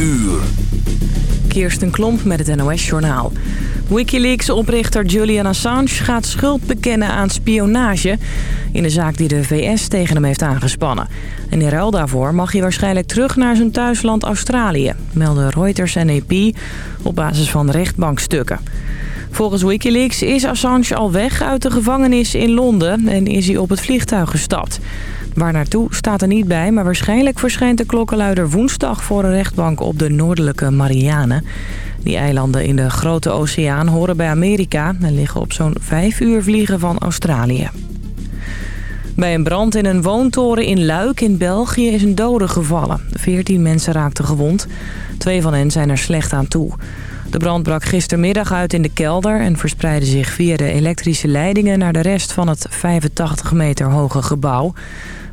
uur. Kirsten Klomp met het NOS-journaal. Wikileaks-oprichter Julian Assange gaat schuld bekennen aan spionage... in de zaak die de VS tegen hem heeft aangespannen. En in ruil daarvoor mag hij waarschijnlijk terug naar zijn thuisland Australië... melden Reuters en AP op basis van rechtbankstukken. Volgens Wikileaks is Assange al weg uit de gevangenis in Londen... en is hij op het vliegtuig gestapt... Waar naartoe staat er niet bij, maar waarschijnlijk verschijnt de klokkenluider woensdag voor een rechtbank op de noordelijke Marianen. Die eilanden in de grote oceaan horen bij Amerika en liggen op zo'n vijf uur vliegen van Australië. Bij een brand in een woontoren in Luik in België is een dode gevallen. Veertien mensen raakten gewond. Twee van hen zijn er slecht aan toe. De brand brak gistermiddag uit in de kelder en verspreidde zich via de elektrische leidingen naar de rest van het 85 meter hoge gebouw.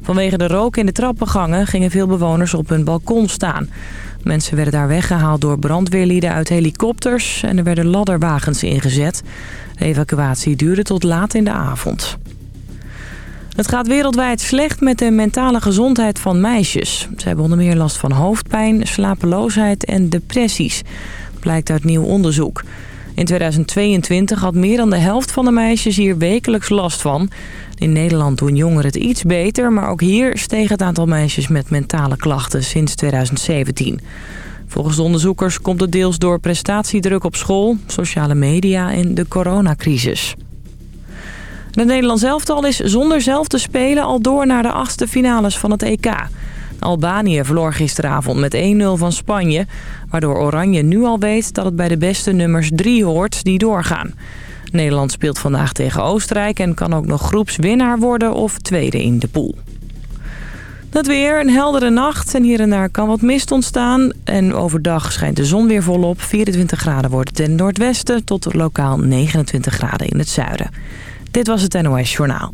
Vanwege de rook in de trappengangen gingen veel bewoners op hun balkon staan. Mensen werden daar weggehaald door brandweerlieden uit helikopters en er werden ladderwagens ingezet. De evacuatie duurde tot laat in de avond. Het gaat wereldwijd slecht met de mentale gezondheid van meisjes. Ze hebben onder meer last van hoofdpijn, slapeloosheid en depressies. Blijkt uit nieuw onderzoek. In 2022 had meer dan de helft van de meisjes hier wekelijks last van. In Nederland doen jongeren het iets beter, maar ook hier steeg het aantal meisjes met mentale klachten sinds 2017. Volgens de onderzoekers komt het deels door prestatiedruk op school, sociale media en de coronacrisis. Het Nederlands elftal is zonder zelf te spelen al door naar de achtste finales van het EK. Albanië verloor gisteravond met 1-0 van Spanje... waardoor Oranje nu al weet dat het bij de beste nummers 3 hoort die doorgaan. Nederland speelt vandaag tegen Oostenrijk en kan ook nog groepswinnaar worden of tweede in de pool. Het weer, een heldere nacht en hier en daar kan wat mist ontstaan. En overdag schijnt de zon weer volop. 24 graden wordt het noordwesten tot lokaal 29 graden in het zuiden. Dit was het NOS Journaal.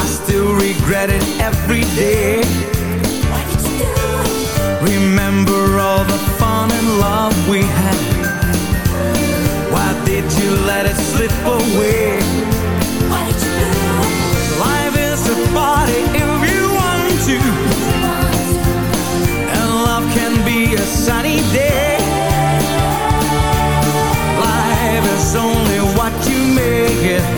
I still regret it every day did you do? Remember all the fun and love we had Why did you let it slip away? Did you do? Life is a party if you want to And love can be a sunny day Life is only what you make it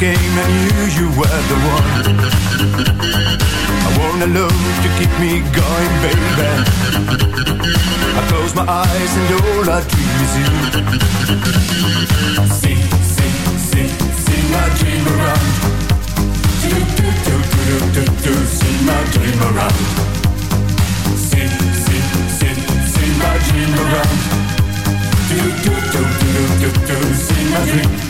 Came and you, you were the one I want a love to keep me going, baby I close my eyes and all I dream is you See, see, see, see my dream around Do, do, do, do, do, do, do, sing my dream around See, see, see, see my dream around Do, do, do, do, do, do, do, sing my dream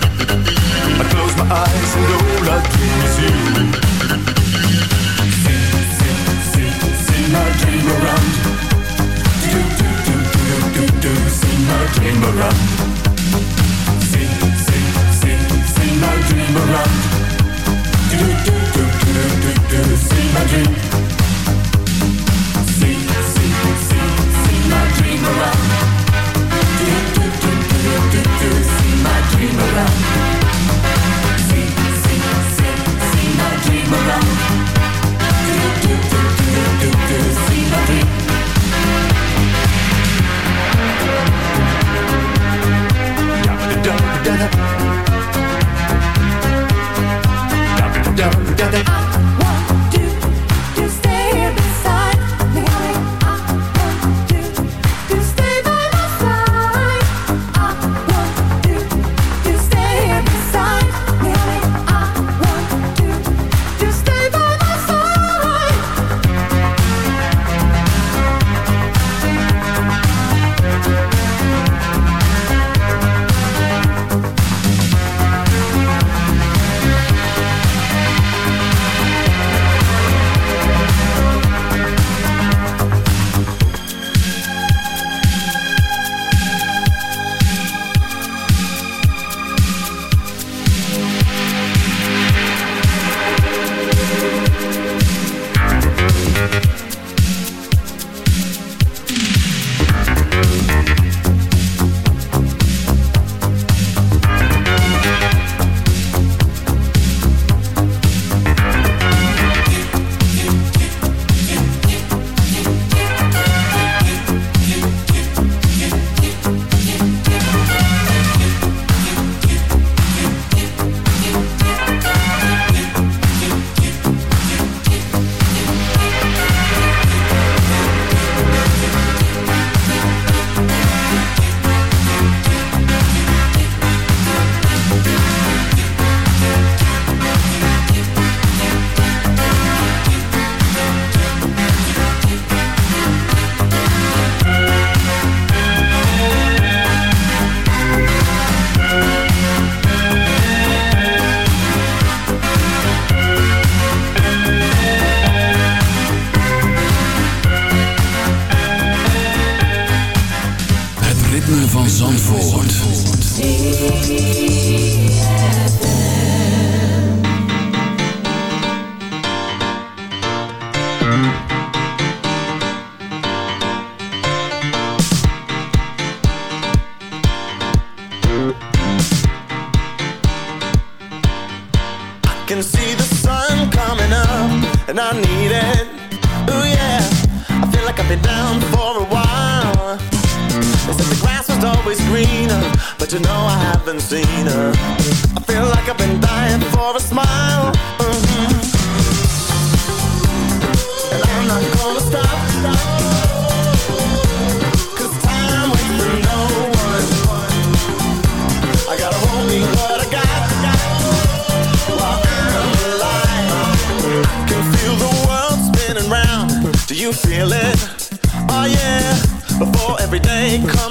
My eyes and all I dream is you. My dream around. Do, do, do, do, do, do, see my dream around. See, see, see, see my dream around. Do, do, do, do, do, do, see my dream. But you know I haven't seen her. I feel like I've been dying for a smile. Mhm. And I'm not gonna stop. Cause time waits for no one. I gotta hold me what I got. While I'm alive, I can feel the world spinning round. Do you feel it? Oh yeah. Before every day comes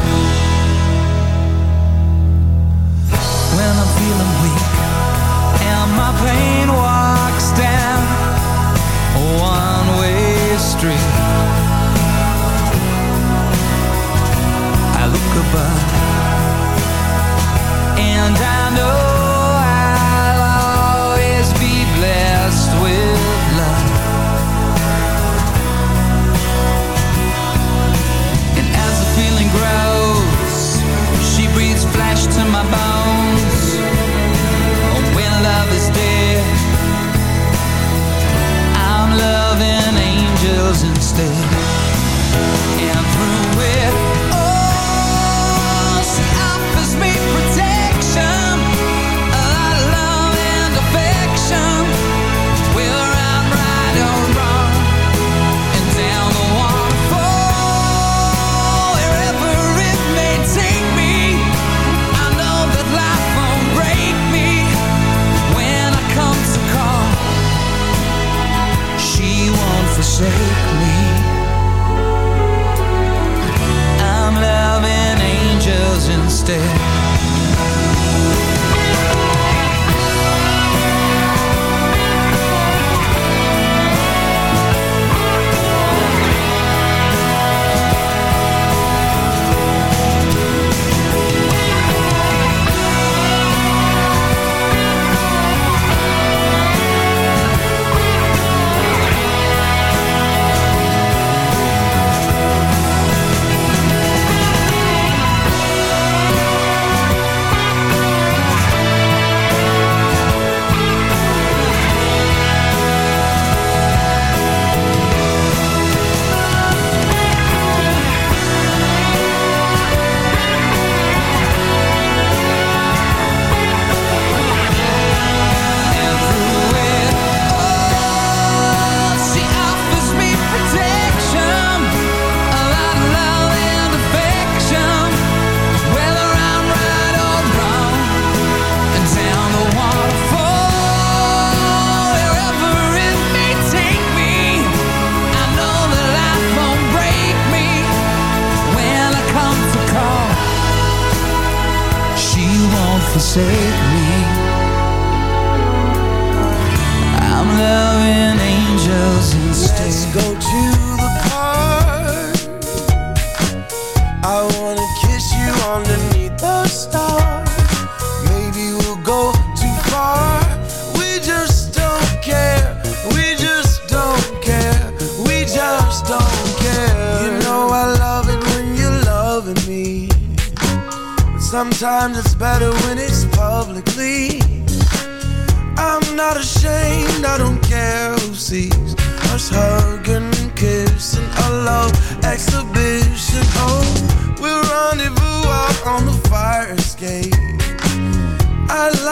stay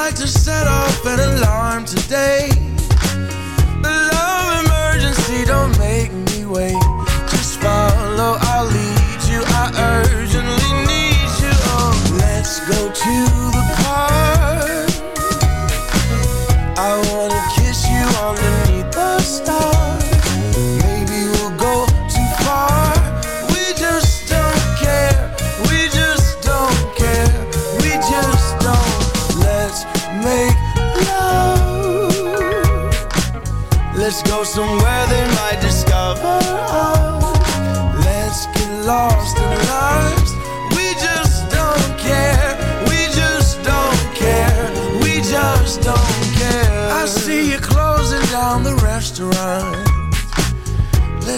like to set off an alarm today.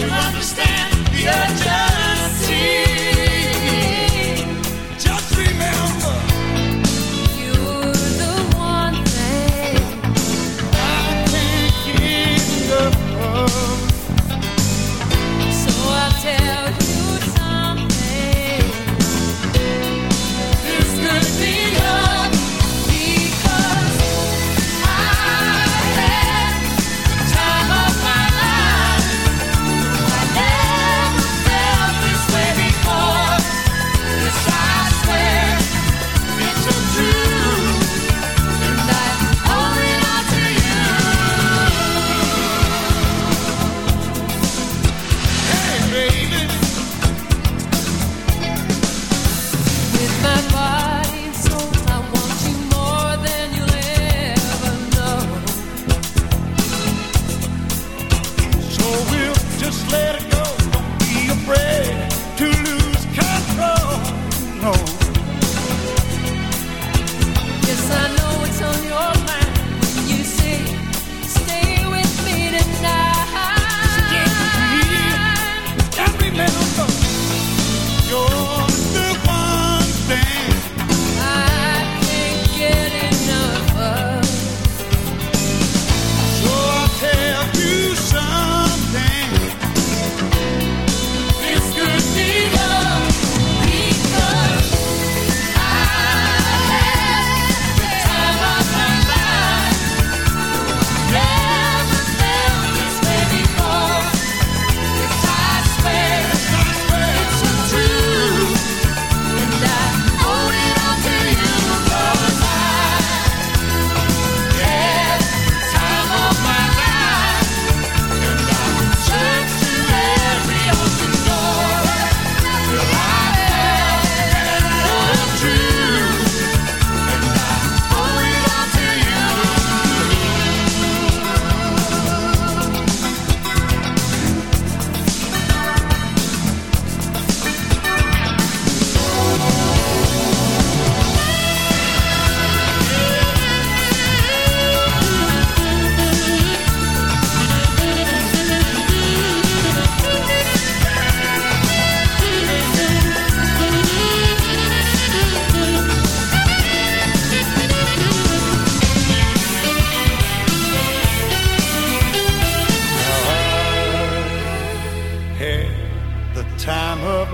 you.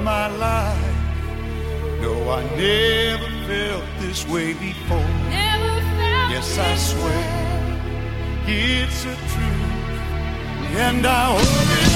my life. No, I never felt this way before. yes, I swear way. it's a truth, and I hope